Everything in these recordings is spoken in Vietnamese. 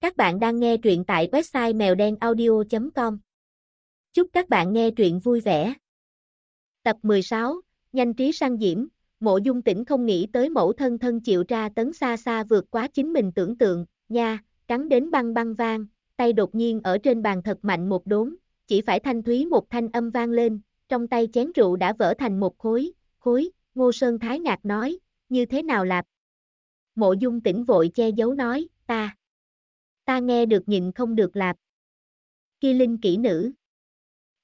Các bạn đang nghe truyện tại website mèo đen audio.com. Chúc các bạn nghe truyện vui vẻ. Tập 16, Nhanh trí sang diễm, mộ dung tỉnh không nghĩ tới mẫu thân thân chịu tra tấn xa xa vượt quá chính mình tưởng tượng, nha, cắn đến băng băng vang, tay đột nhiên ở trên bàn thật mạnh một đốn, chỉ phải thanh thúy một thanh âm vang lên, trong tay chén rượu đã vỡ thành một khối, khối, Ngô Sơn Thái ngạc nói, như thế nào lạp? Mộ dung tỉnh vội che giấu nói, ta, ta nghe được nhịn không được lạp. ki linh kỹ nữ.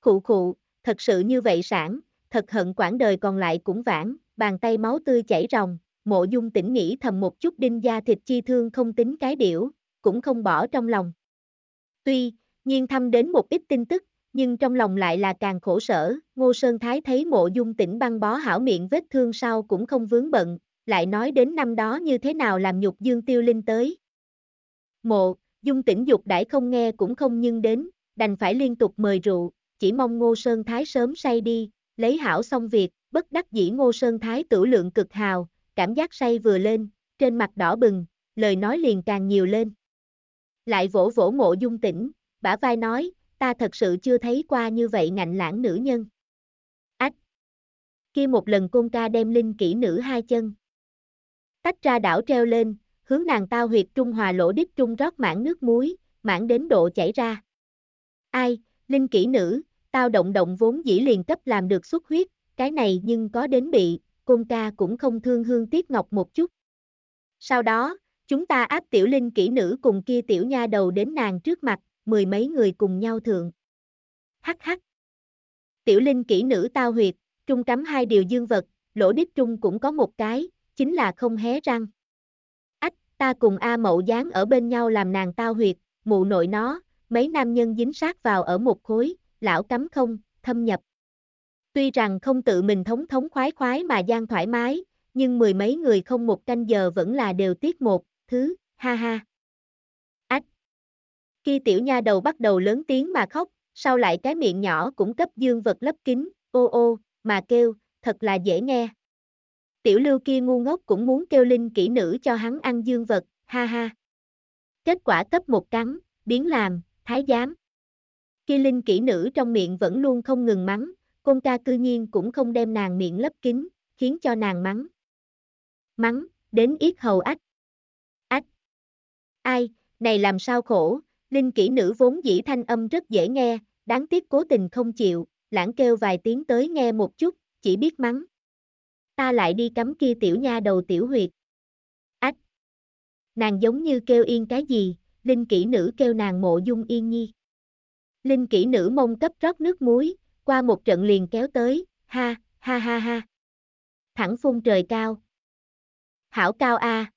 Khụ khụ, thật sự như vậy sản, thật hận quãng đời còn lại cũng vãn, bàn tay máu tươi chảy ròng, mộ dung tỉnh nghĩ thầm một chút đinh da thịt chi thương không tính cái điểu, cũng không bỏ trong lòng. Tuy, nhiên thăm đến một ít tin tức, nhưng trong lòng lại là càng khổ sở, Ngô Sơn Thái thấy mộ dung tỉnh băng bó hảo miệng vết thương sau cũng không vướng bận, lại nói đến năm đó như thế nào làm nhục Dương Tiêu Linh tới. Mộ, dung tỉnh dục đãi không nghe cũng không nhưng đến, đành phải liên tục mời rượu, chỉ mong Ngô Sơn Thái sớm say đi, lấy hảo xong việc, bất đắc dĩ Ngô Sơn Thái tử lượng cực hào, cảm giác say vừa lên, trên mặt đỏ bừng, lời nói liền càng nhiều lên. Lại vỗ vỗ mộ dung tỉnh, bả vai nói, ta thật sự chưa thấy qua như vậy ngạnh lãng nữ nhân. Ách! Kia một lần côn ca đem linh kỹ nữ hai chân. Tách ra đảo treo lên, hướng nàng tao huyệt trung hòa lỗ đít trung rót mãn nước muối, mãn đến độ chảy ra. Ai, linh kỹ nữ, tao động động vốn dĩ liền cấp làm được xuất huyết, cái này nhưng có đến bị, côn ca cũng không thương hương tiếc ngọc một chút. Sau đó, chúng ta áp tiểu linh kỹ nữ cùng kia tiểu nha đầu đến nàng trước mặt, mười mấy người cùng nhau thượng. Hắc hắc. Tiểu linh kỹ nữ tao huyệt, trung cắm hai điều dương vật, lỗ đít trung cũng có một cái, chính là không hé răng. Ta cùng A Mậu dán ở bên nhau làm nàng tao huyệt, mụ nội nó, mấy nam nhân dính sát vào ở một khối, lão cắm không, thâm nhập. Tuy rằng không tự mình thống thống khoái khoái mà gian thoải mái, nhưng mười mấy người không một canh giờ vẫn là đều tiếc một, thứ, ha ha. Ách. Khi tiểu nha đầu bắt đầu lớn tiếng mà khóc, sau lại cái miệng nhỏ cũng cấp dương vật lấp kín, ô ô, mà kêu, thật là dễ nghe. Tiểu lưu kia ngu ngốc cũng muốn kêu linh kỹ nữ cho hắn ăn dương vật, ha ha. Kết quả cấp một cắn, biến làm, thái giám. Kia linh kỹ nữ trong miệng vẫn luôn không ngừng mắng, côn ca cư nhiên cũng không đem nàng miệng lấp kín, khiến cho nàng mắng. Mắng, đến yết hầu ách. Ách. Ai, này làm sao khổ, linh kỹ nữ vốn dĩ thanh âm rất dễ nghe, đáng tiếc cố tình không chịu, lãng kêu vài tiếng tới nghe một chút, chỉ biết mắng. Ta lại đi cắm kia tiểu nha đầu tiểu huyệt. Ách. Nàng giống như kêu yên cái gì, linh kỹ nữ kêu nàng mộ dung yên nhi. Linh kỹ nữ mông cấp rót nước muối, qua một trận liền kéo tới, ha, ha ha ha. Thẳng phun trời cao. Hảo cao a.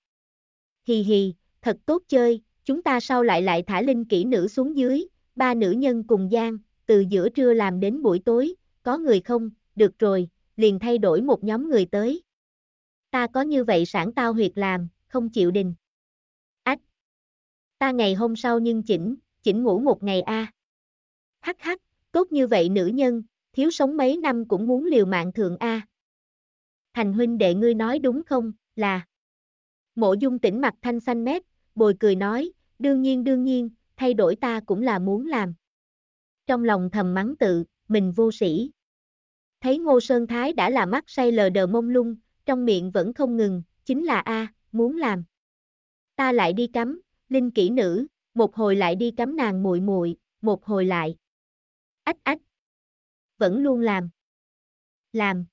Hì hì, thật tốt chơi, chúng ta sau lại lại thả linh kỹ nữ xuống dưới, ba nữ nhân cùng gian, từ giữa trưa làm đến buổi tối, có người không, được rồi, liền thay đổi một nhóm người tới. Ta có như vậy sẵn tao huyệt làm, không chịu đình. Ách! Ta ngày hôm sau nhưng chỉnh, chỉnh ngủ một ngày a. Hắc hắc, tốt như vậy nữ nhân, thiếu sống mấy năm cũng muốn liều mạng thượng a. Thành huynh đệ ngươi nói đúng không, là. Mộ dung tỉnh mặt thanh xanh mét, bồi cười nói, đương nhiên đương nhiên, thay đổi ta cũng là muốn làm. Trong lòng thầm mắng tự, mình vô sĩ. Thấy Ngô Sơn Thái đã là mắt say lờ đờ mông lung, trong miệng vẫn không ngừng, chính là A, muốn làm. Ta lại đi cắm, linh kỹ nữ, một hồi lại đi cắm nàng muội muội, một hồi lại. Ách ách. Vẫn luôn làm. Làm.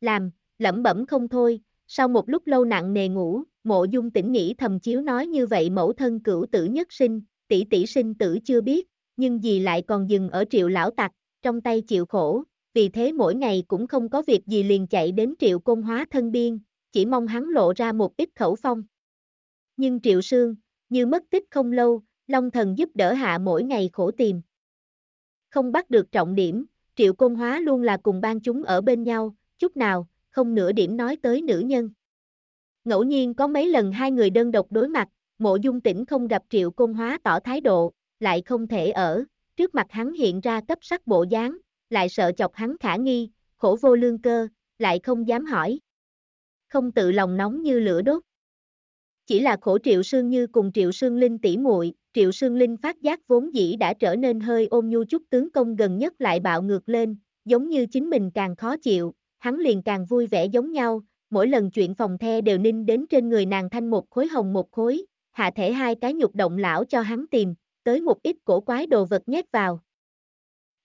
Làm, lẩm bẩm không thôi, sau một lúc lâu nặng nề ngủ, mộ dung tỉnh nghĩ thầm chiếu nói như vậy mẫu thân cửu tử nhất sinh, tỷ tỷ sinh tử chưa biết, nhưng gì lại còn dừng ở triệu lão tặc, trong tay chịu khổ, vì thế mỗi ngày cũng không có việc gì liền chạy đến triệu công hóa thân biên, chỉ mong hắn lộ ra một ít khẩu phong. Nhưng triệu sương, như mất tích không lâu, Long thần giúp đỡ hạ mỗi ngày khổ tìm. Không bắt được trọng điểm, triệu công hóa luôn là cùng ban chúng ở bên nhau, chút nào, không nửa điểm nói tới nữ nhân. Ngẫu nhiên có mấy lần hai người đơn độc đối mặt, mộ dung tỉnh không gặp triệu công hóa tỏ thái độ, lại không thể ở, trước mặt hắn hiện ra cấp sắc bộ dáng, lại sợ chọc hắn khả nghi, khổ vô lương cơ, lại không dám hỏi. Không tự lòng nóng như lửa đốt. Chỉ là khổ Triệu Sương Như cùng Triệu Sương Linh tỉ muội, Triệu Sương Linh phát giác vốn dĩ đã trở nên hơi ôm nhu chút tướng công gần nhất lại bạo ngược lên, giống như chính mình càng khó chịu, hắn liền càng vui vẻ giống nhau, mỗi lần chuyện phòng the đều ninh đến trên người nàng thanh một khối hồng một khối, hạ thể hai cái nhục động lão cho hắn tìm, tới một ít cổ quái đồ vật nhét vào.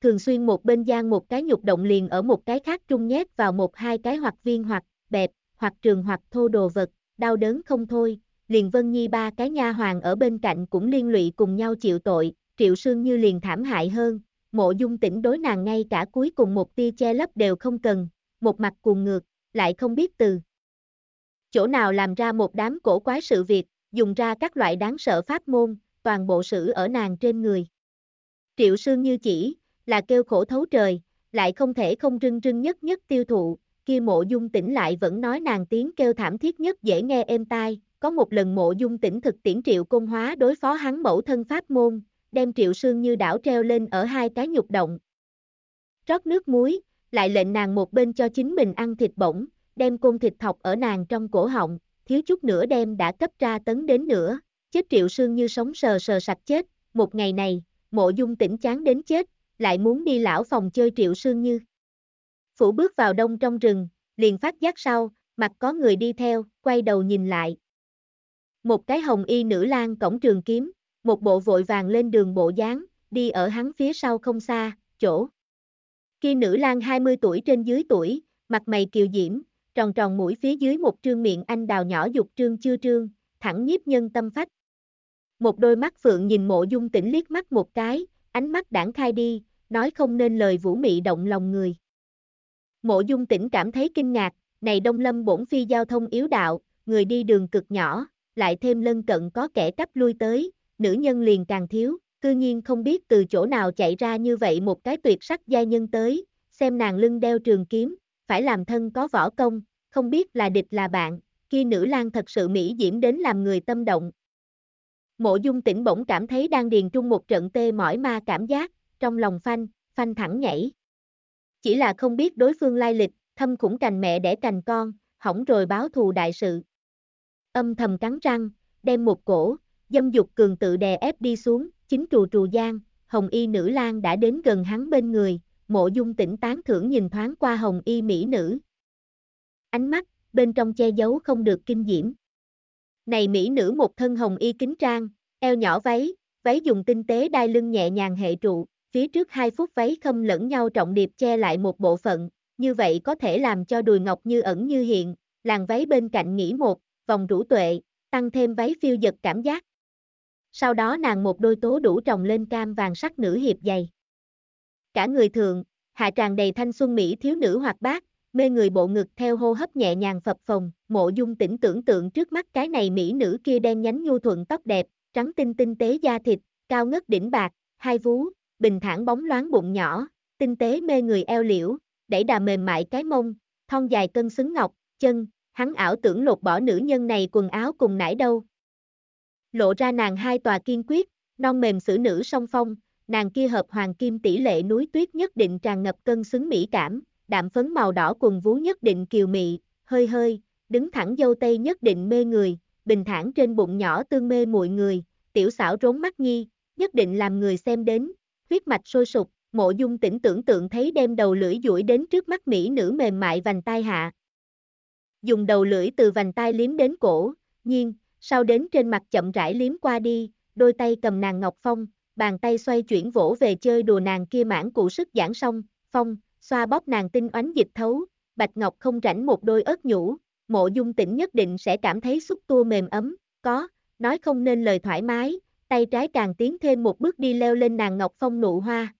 Thường xuyên một bên gian một cái nhục động liền ở một cái khác trung nhét vào một hai cái hoặc viên hoặc bẹp, hoặc trường hoặc thô đồ vật, đau đớn không thôi, liền Vân Nhi ba cái nha hoàng ở bên cạnh cũng liên lụy cùng nhau chịu tội, Triệu Sương Như liền thảm hại hơn, mộ dung tỉnh đối nàng ngay cả cuối cùng một tia che lấp đều không cần, một mặt cuồng ngược, lại không biết từ. Chỗ nào làm ra một đám cổ quái sự việc, dùng ra các loại đáng sợ pháp môn, toàn bộ sự ở nàng trên người. Triệu Sương Như chỉ, là kêu khổ thấu trời, lại không thể không rưng rưng nhất nhất tiêu thụ, kia mộ dung tỉnh lại vẫn nói nàng tiếng kêu thảm thiết nhất dễ nghe êm tai, có một lần mộ dung tỉnh thực tiễn triệu công hóa đối phó hắn mẫu thân pháp môn, đem triệu sương như đảo treo lên ở hai cái nhục động. Rót nước muối, lại lệnh nàng một bên cho chính mình ăn thịt bổng, đem côn thịt thọc ở nàng trong cổ họng, thiếu chút nữa đem đã cấp ra tấn đến nữa, chết triệu sương như sống sờ sờ sạch chết, một ngày này, mộ dung tỉnh chán đến chết, lại muốn đi lão phòng chơi triệu sương như. Phủ bước vào đông trong rừng, liền phát giác sau, mặt có người đi theo, quay đầu nhìn lại. Một cái hồng y nữ lang cổng trường kiếm, một bộ vội vàng lên đường bộ dáng, đi ở hắn phía sau không xa, chỗ. Kia nữ lang 20 tuổi trên dưới tuổi, mặt mày kiều diễm, tròn tròn mũi phía dưới một trương miệng anh đào nhỏ dục trương chưa trương, thẳng nhiếp nhân tâm phách. Một đôi mắt phượng nhìn mộ dung tỉnh liếc mắt một cái, ánh mắt đảng khai đi, nói không nên lời vũ mị động lòng người. Mộ dung tỉnh cảm thấy kinh ngạc, này đông lâm bổn phi giao thông yếu đạo, người đi đường cực nhỏ, lại thêm lân cận có kẻ cắp lui tới, nữ nhân liền càng thiếu, cư nhiên không biết từ chỗ nào chạy ra như vậy một cái tuyệt sắc gia nhân tới, xem nàng lưng đeo trường kiếm, phải làm thân có võ công, không biết là địch là bạn, kia nữ lang thật sự mỹ diễm đến làm người tâm động. Mộ dung tỉnh bỗng cảm thấy đang điền trung một trận tê mỏi ma cảm giác, trong lòng phanh, phanh thẳng nhảy. Chỉ là không biết đối phương lai lịch, thâm khủng cành mẹ để cành con, hỏng rồi báo thù đại sự. Âm thầm cắn răng, đem một cổ, dâm dục cường tự đè ép đi xuống, chính trù trù giang, hồng y nữ lang đã đến gần hắn bên người, mộ dung tỉnh tán thưởng nhìn thoáng qua hồng y mỹ nữ. Ánh mắt, bên trong che giấu không được kinh diễm. Này mỹ nữ một thân hồng y kính trang, eo nhỏ váy, váy dùng tinh tế đai lưng nhẹ nhàng hệ trụ, phía trước hai phút váy khâm lẫn nhau trọng điệp che lại một bộ phận, như vậy có thể làm cho đùi ngọc như ẩn như hiện, làn váy bên cạnh nghỉ một, vòng rũ tuệ, tăng thêm váy phiêu giật cảm giác. Sau đó nàng một đôi tố đủ trồng lên cam vàng sắc nữ hiệp dày. Cả người thường, hạ tràn đầy thanh xuân mỹ thiếu nữ hoạt bát, mê người bộ ngực theo hô hấp nhẹ nhàng phập phồng, mộ dung tỉnh tưởng tượng trước mắt cái này mỹ nữ kia đen nhánh nhu thuận tóc đẹp, trắng tinh tinh tế da thịt, cao ngất đỉnh bạc, hai vú, bình thản bóng loáng bụng nhỏ, tinh tế mê người eo liễu, đẩy đà mềm mại cái mông, thon dài cân xứng ngọc, chân, hắn ảo tưởng lột bỏ nữ nhân này quần áo cùng nải đâu. Lộ ra nàng hai tòa kiên quyết, non mềm xử nữ song phong, nàng kia hợp hoàng kim tỷ lệ núi tuyết nhất định tràn ngập cân xứng mỹ cảm, đạm phấn màu đỏ quần vú nhất định kiều mị, hơi hơi, đứng thẳng dâu tây nhất định mê người, bình thản trên bụng nhỏ tương mê muội người, tiểu xảo rốn mắt nhi, nhất định làm người xem đến, huyết mạch sôi sục, mộ dung tỉnh tưởng tượng thấy đem đầu lưỡi duỗi đến trước mắt mỹ nữ mềm mại vành tai hạ. Dùng đầu lưỡi từ vành tai liếm đến cổ, nhiên, sau đến trên mặt chậm rãi liếm qua đi, đôi tay cầm nàng ngọc phong, bàn tay xoay chuyển vỗ về chơi đùa nàng kia mãn cụ sức giảng song, phong, xoa bóp nàng tinh oánh dịch thấu, bạch ngọc không rảnh một đôi ớt nhũ, mộ dung tỉnh nhất định sẽ cảm thấy xúc tua mềm ấm, có, nói không nên lời thoải mái, tay trái càng tiến thêm một bước đi leo lên nàng ngọc phong nụ hoa.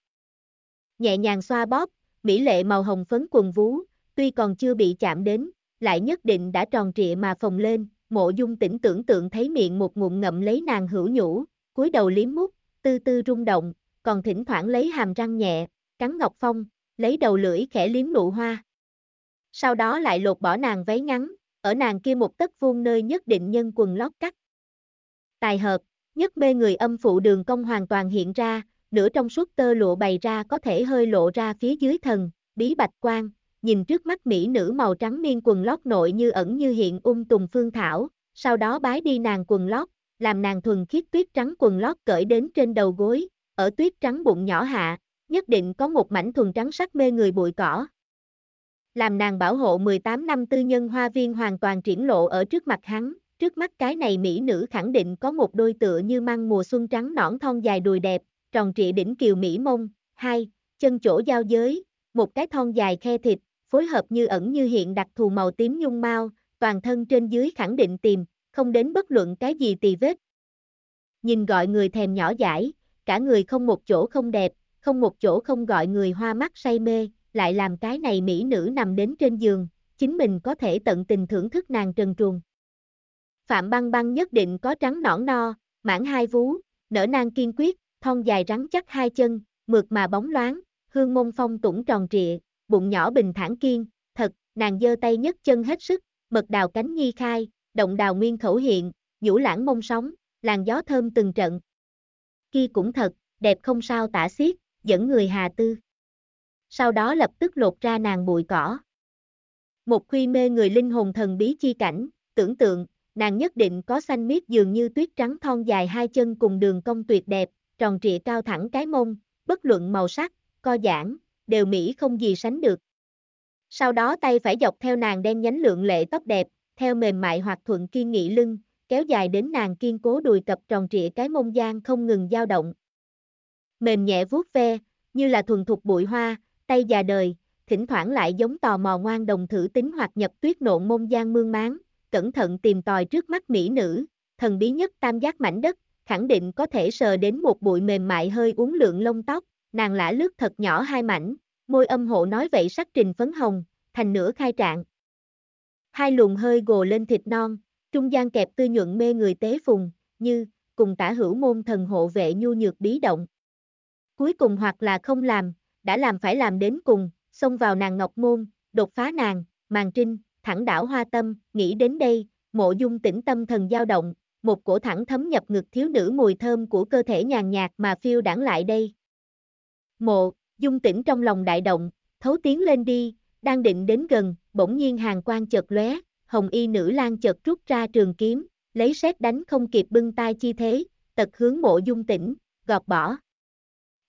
Nhẹ nhàng xoa bóp, mỹ lệ màu hồng phấn quần vú, tuy còn chưa bị chạm đến, lại nhất định đã tròn trịa mà phồng lên, mộ dung tỉnh tưởng tượng thấy miệng một ngụm ngậm lấy nàng hữu nhũ, cúi đầu liếm mút, tư tư rung động, còn thỉnh thoảng lấy hàm răng nhẹ, cắn ngọc phong, lấy đầu lưỡi khẽ liếm nụ hoa. Sau đó lại lột bỏ nàng váy ngắn, ở nàng kia một tấc vuông nơi nhất định nhân quần lót cắt. Tài hợp, nhất mê người âm phụ đường công hoàn toàn hiện ra, nửa trong suốt tơ lụa bày ra có thể hơi lộ ra phía dưới thần, bí bạch quang, nhìn trước mắt mỹ nữ màu trắng miên quần lót nội như ẩn như hiện ung tùng phương thảo, sau đó bái đi nàng quần lót, làm nàng thuần khiết tuyết trắng quần lót cởi đến trên đầu gối, ở tuyết trắng bụng nhỏ hạ, nhất định có một mảnh thuần trắng sắc mê người bụi cỏ. Làm nàng bảo hộ 18 năm tư nhân hoa viên hoàn toàn triển lộ ở trước mặt hắn, trước mắt cái này mỹ nữ khẳng định có một đôi tựa như măng mùa xuân trắng nõn thon dài đùi đẹp, tròn trịa đỉnh kiều mỹ mông, hai, chân chỗ giao giới, một cái thon dài khe thịt, phối hợp như ẩn như hiện đặc thù màu tím nhung mau, toàn thân trên dưới khẳng định tìm, không đến bất luận cái gì tì vết. Nhìn gọi người thèm nhỏ dãi, cả người không một chỗ không đẹp, không một chỗ không gọi người hoa mắt say mê, lại làm cái này mỹ nữ nằm đến trên giường, chính mình có thể tận tình thưởng thức nàng trần truồng. Phạm băng băng nhất định có trắng nõn no, mãn hai vú, nở nang kiên quyết, thon dài rắn chắc hai chân, mượt mà bóng loáng, hương mông phong tủng tròn trịa, bụng nhỏ bình thản kiên, thật, nàng giơ tay nhất chân hết sức, mật đào cánh nhi khai, động đào nguyên khẩu hiện, nhũ lãng mông sóng, làn gió thơm từng trận. Kia cũng thật, đẹp không sao tả xiết, dẫn người hà tư. Sau đó lập tức lột ra nàng bụi cỏ. Một khuy mê người linh hồn thần bí chi cảnh, tưởng tượng, nàng nhất định có xanh miết dường như tuyết trắng thon dài hai chân cùng đường cong tuyệt đẹp, tròn trịa cao thẳng cái mông, bất luận màu sắc, co giãn, đều mỹ không gì sánh được. Sau đó tay phải dọc theo nàng đen nhánh lượng lệ tóc đẹp, theo mềm mại hoặc thuận kiên nghị lưng, kéo dài đến nàng kiên cố đùi cập tròn trịa cái mông gian không ngừng dao động. Mềm nhẹ vuốt ve, như là thuần thục bụi hoa, tay già đời, thỉnh thoảng lại giống tò mò ngoan đồng thử tính hoặc nhập tuyết nộn mông gian mương máng, cẩn thận tìm tòi trước mắt mỹ nữ, thần bí nhất tam giác mảnh đất, khẳng định có thể sờ đến một bụi mềm mại hơi uốn lượng lông tóc, nàng lã lướt thật nhỏ hai mảnh, môi âm hộ nói vậy sắc trình phấn hồng, thành nửa khai trạng. Hai luồng hơi gồ lên thịt non, trung gian kẹp tư nhuận mê người tế phùng, như, cùng tả hữu môn thần hộ vệ nhu nhược bí động. Cuối cùng hoặc là không làm, đã làm phải làm đến cùng, xông vào nàng ngọc môn, đột phá nàng, màn trinh, thẳng đảo hoa tâm, nghĩ đến đây, mộ dung tĩnh tâm thần dao động, một cổ thẳng thấm nhập ngực thiếu nữ mùi thơm của cơ thể nhàn nhạt mà phiêu đảng lại đây. Mộ, dung tĩnh trong lòng đại động, thấu tiến lên đi, đang định đến gần, bỗng nhiên hàng quan chợt lóe, hồng y nữ lang chợt rút ra trường kiếm, lấy xét đánh không kịp bưng tay chi thế, tật hướng mộ dung tĩnh, gọt bỏ.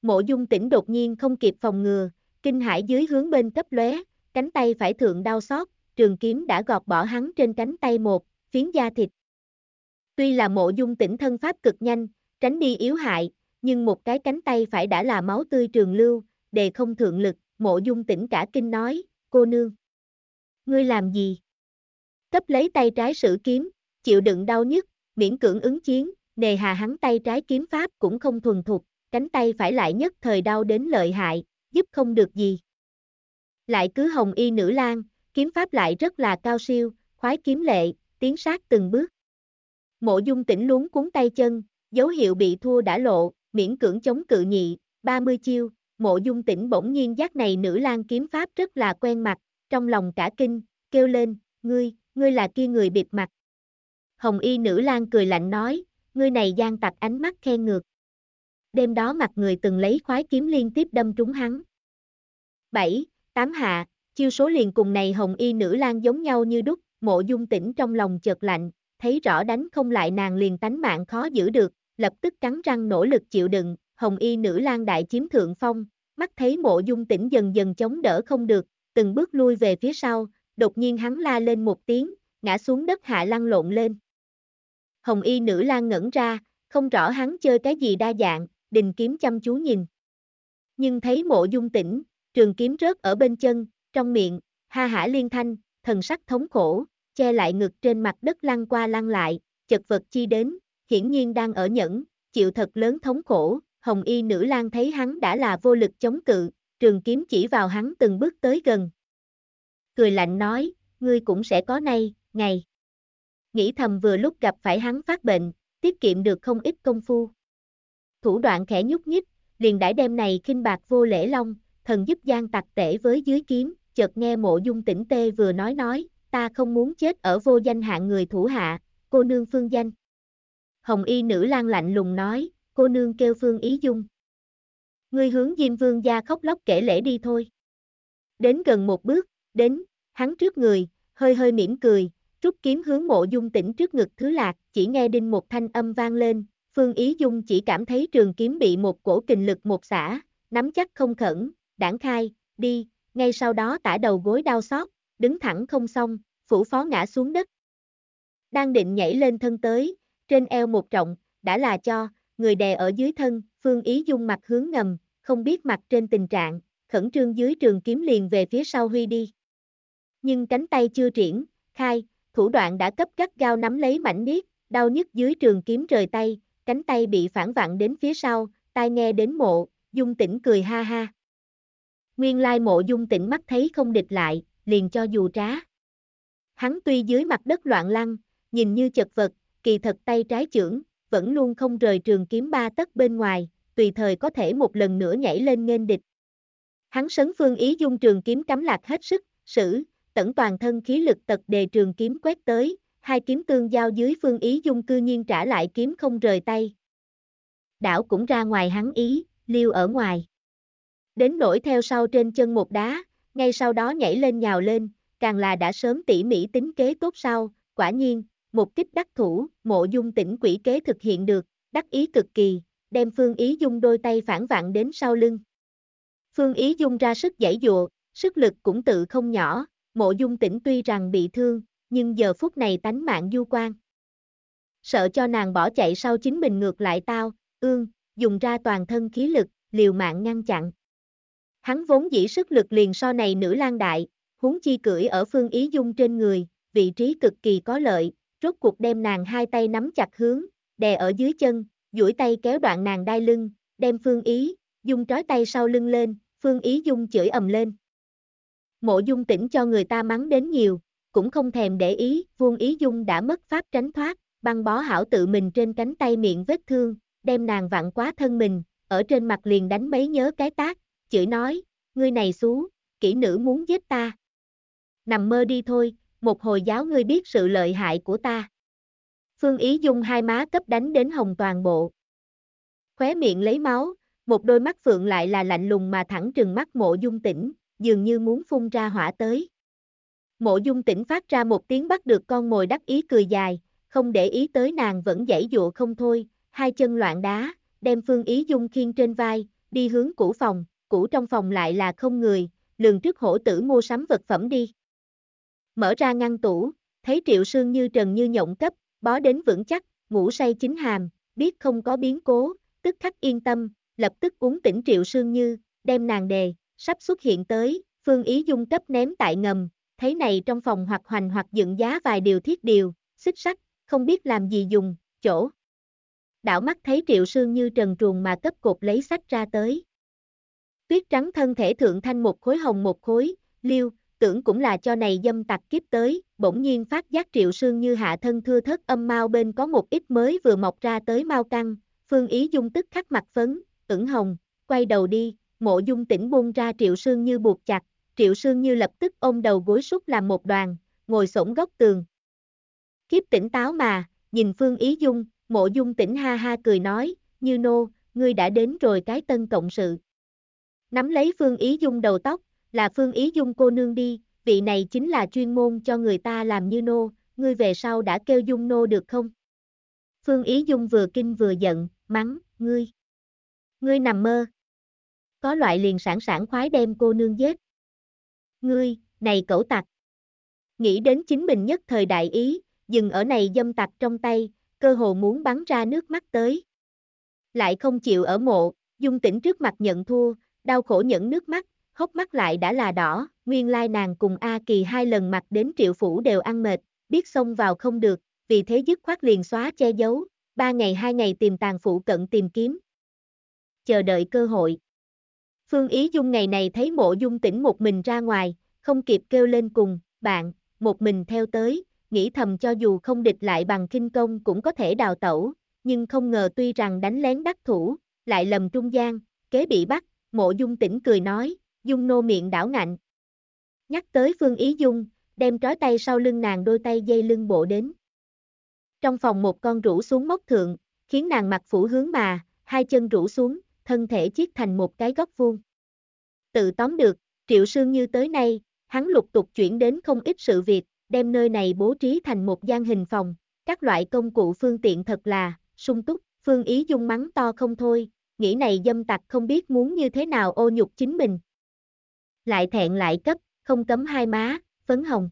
Mộ dung tĩnh đột nhiên không kịp phòng ngừa, kinh hải dưới hướng bên cấp lóe, cánh tay phải thượng đau xót, trường kiếm đã gọt bỏ hắn trên cánh tay một, phiến da thịt. Tuy là mộ dung tĩnh thân pháp cực nhanh, tránh đi yếu hại, nhưng một cái cánh tay phải đã là máu tươi trường lưu, đề không thượng lực, mộ dung tĩnh cả kinh nói, cô nương. Ngươi làm gì? Cấp lấy tay trái sử kiếm, chịu đựng đau nhức, miễn cưỡng ứng chiến, nề hà hắn tay trái kiếm pháp cũng không thuần thục, cánh tay phải lại nhất thời đau đến lợi hại, giúp không được gì. Lại cứ hồng y nữ lang, kiếm pháp lại rất là cao siêu, khoái kiếm lệ, tiến sát từng bước. Mộ dung tỉnh luống cuốn tay chân, dấu hiệu bị thua đã lộ, miễn cưỡng chống cự nhị, 30 chiêu, mộ dung tỉnh bỗng nhiên giác này nữ lang kiếm pháp rất là quen mặt, trong lòng cả kinh, kêu lên, ngươi, ngươi là kia người bịt mặt. Hồng y nữ lang cười lạnh nói, ngươi này gian tặc ánh mắt khen ngược. Đêm đó mặt người từng lấy khoái kiếm liên tiếp đâm trúng hắn. 7, 8 hạ, chiêu số liền cùng này hồng y nữ lang giống nhau như đúc, mộ dung tỉnh trong lòng chợt lạnh, thấy rõ đánh không lại nàng liền tánh mạng khó giữ được, lập tức cắn răng nỗ lực chịu đựng, hồng y nữ lang đại chiếm thượng phong, mắt thấy mộ dung tỉnh dần dần chống đỡ không được, từng bước lui về phía sau, đột nhiên hắn la lên một tiếng, ngã xuống đất hạ lăn lộn lên. Hồng y nữ lang ngẩn ra, không rõ hắn chơi cái gì đa dạng, đình kiếm chăm chú nhìn. Nhưng thấy mộ dung tỉnh, trường kiếm rớt ở bên chân, trong miệng, ha hả liên thanh, thần sắc thống khổ, che lại ngực trên mặt đất lăn qua lăn lại, chật vật chi đến, hiển nhiên đang ở nhẫn, chịu thật lớn thống khổ, hồng y nữ lang thấy hắn đã là vô lực chống cự, trường kiếm chỉ vào hắn từng bước tới gần. Cười lạnh nói, ngươi cũng sẽ có nay, ngày. Nghĩ thầm vừa lúc gặp phải hắn phát bệnh, tiết kiệm được không ít công phu. Thủ đoạn khẽ nhúc nhích, liền đãi đem này khinh bạc vô lễ long, thần giúp gian tặc tể với dưới kiếm, chợt nghe mộ dung tỉnh tê vừa nói nói, ta không muốn chết ở vô danh hạng người thủ hạ, cô nương phương danh. Hồng y nữ lang lạnh lùng nói, cô nương kêu phương ý dung. Ngươi hướng Diêm Vương gia khóc lóc kể lễ đi thôi. Đến gần một bước, đến, hắn trước người, hơi hơi mỉm cười, rút kiếm hướng mộ dung tỉnh trước ngực thứ lạc, chỉ nghe đinh một thanh âm vang lên, Phương Ý Dung chỉ cảm thấy trường kiếm bị một cổ kình lực một xả, nắm chắc không khẩn, đảng khai, đi, ngay sau đó tả đầu gối đau xót, đứng thẳng không xong, phủ phó ngã xuống đất. Đang định nhảy lên thân tới, trên eo một trọng, đã là cho, người đè ở dưới thân, Phương Ý Dung mặt hướng ngầm, không biết mặt trên tình trạng, khẩn trương dưới trường kiếm liền về phía sau huy đi. Nhưng cánh tay chưa triển, khai, thủ đoạn đã cấp gắt gao nắm lấy mảnh niết, đau nhức dưới trường kiếm rời tay, cánh tay bị phản vặn đến phía sau, tai nghe đến mộ, dung tỉnh cười ha ha. Nguyên lai mộ dung tỉnh mắt thấy không địch lại, liền cho dù trá. Hắn tuy dưới mặt đất loạn lăng, nhìn như chật vật, kỳ thật tay trái trưởng, vẫn luôn không rời trường kiếm ba tấc bên ngoài, tùy thời có thể một lần nữa nhảy lên nghênh địch. Hắn sấn phương ý dung trường kiếm cắm lạc hết sức, sử, tẩn toàn thân khí lực tật đề trường kiếm quét tới, hai kiếm tương giao dưới phương ý dung cư nhiên trả lại kiếm không rời tay. Đảo cũng ra ngoài hắn ý, liêu ở ngoài. Đến nổi theo sau trên chân một đá, ngay sau đó nhảy lên nhào lên, càng là đã sớm tỉ mỉ tính kế tốt sau, quả nhiên, một kích đắc thủ, mộ dung tỉnh quỷ kế thực hiện được, đắc ý cực kỳ, đem phương ý dung đôi tay phản vặn đến sau lưng. Phương ý dung ra sức giải dụa, sức lực cũng tự không nhỏ, mộ dung tỉnh tuy rằng bị thương, nhưng giờ phút này tánh mạng du quan. Sợ cho nàng bỏ chạy sau chính mình ngược lại tao, ương, dùng ra toàn thân khí lực, liều mạng ngăn chặn. Hắn vốn dĩ sức lực liền so này nữ lang đại, huống chi cưỡi ở phương ý dung trên người, vị trí cực kỳ có lợi, rốt cuộc đem nàng hai tay nắm chặt hướng, đè ở dưới chân, duỗi tay kéo đoạn nàng đai lưng, đem phương ý, dung trói tay sau lưng lên, phương ý dung chửi ầm lên. Mộ dung tỉnh cho người ta mắng đến nhiều, cũng không thèm để ý, vuông ý dung đã mất pháp tránh thoát, băng bó hảo tự mình trên cánh tay miệng vết thương, đem nàng vặn quá thân mình, ở trên mặt liền đánh mấy nhớ cái tác, chửi nói, ngươi này xú, kỹ nữ muốn giết ta. Nằm mơ đi thôi, một hồi giáo ngươi biết sự lợi hại của ta. Phương Ý Dung hai má cấp đánh đến hồng toàn bộ. Khóe miệng lấy máu, một đôi mắt phượng lại là lạnh lùng mà thẳng trừng mắt mộ dung tỉnh, dường như muốn phun ra hỏa tới. Mộ dung tỉnh phát ra một tiếng bắt được con mồi đắc ý cười dài, không để ý tới nàng vẫn dãy dụa không thôi, hai chân loạn đá, đem phương ý dung khiên trên vai, đi hướng cũ phòng, cũ trong phòng lại là không người, lường trước hổ tử mua sắm vật phẩm đi. Mở ra ngăn tủ, thấy triệu sương như trần như nhộng cấp, bó đến vững chắc, ngủ say chính hàm, biết không có biến cố, tức khắc yên tâm, lập tức uống tỉnh triệu sương như, đem nàng đề, sắp xuất hiện tới, phương ý dung cấp ném tại ngầm, thấy này trong phòng hoặc hoành hoặc dựng giá vài điều thiết điều, xích sắt, không biết làm gì dùng, chỗ. Đảo mắt thấy triệu sương như trần truồng mà cấp cột lấy sách ra tới. Tuyết trắng thân thể thượng thanh một khối hồng một khối, liêu, tưởng cũng là cho này dâm tặc kiếp tới, bỗng nhiên phát giác triệu sương như hạ thân thưa thất âm mau bên có một ít mới vừa mọc ra tới mau căng, phương ý dung tức khắc mặt phấn, ửng hồng, quay đầu đi, mộ dung tỉnh buông ra triệu sương như buộc chặt, triệu sương như lập tức ôm đầu gối súc làm một đoàn, ngồi sổng góc tường. Kiếp tỉnh táo mà, nhìn phương ý dung, mộ dung tỉnh ha ha cười nói, như nô, ngươi đã đến rồi cái tân cộng sự. Nắm lấy phương ý dung đầu tóc, là phương ý dung cô nương đi, vị này chính là chuyên môn cho người ta làm như nô, ngươi về sau đã kêu dung nô được không? Phương ý dung vừa kinh vừa giận, mắng, ngươi. Ngươi nằm mơ. Có loại liền sẵn sẵn khoái đem cô nương giết. Ngươi, này cẩu tặc. Nghĩ đến chính mình nhất thời đại ý, dừng ở này dâm tặc trong tay, cơ hồ muốn bắn ra nước mắt tới. Lại không chịu ở mộ, dung tỉnh trước mặt nhận thua, đau khổ nhẫn nước mắt, hốc mắt lại đã là đỏ, nguyên lai nàng cùng A Kỳ hai lần mặt đến triệu phủ đều ăn mệt, biết xông vào không được, vì thế dứt khoát liền xóa che giấu, ba ngày hai ngày tìm tàn phụ cận tìm kiếm. Chờ đợi cơ hội. Phương Ý Dung ngày này thấy mộ dung tỉnh một mình ra ngoài, không kịp kêu lên cùng, bạn, một mình theo tới, nghĩ thầm cho dù không địch lại bằng kinh công cũng có thể đào tẩu, nhưng không ngờ tuy rằng đánh lén đắc thủ, lại lầm trung gian, kế bị bắt, mộ dung tỉnh cười nói, dung nô miệng đảo ngạnh. Nhắc tới Phương Ý Dung, đem trói tay sau lưng nàng đôi tay dây lưng bộ đến. Trong phòng một con rủ xuống móc thượng, khiến nàng mặt phủ hướng mà, hai chân rủ xuống, thân thể chiết thành một cái góc vuông. Tự tóm được, Triệu Sương Như tới nay, hắn lục tục chuyển đến không ít sự việc, đem nơi này bố trí thành một gian hình phòng, các loại công cụ phương tiện thật là, sung túc, Phương Ý Dung mắng to không thôi, nghĩ này dâm tặc không biết muốn như thế nào ô nhục chính mình. Lại thẹn lại cấp, không cấm hai má, phấn hồng.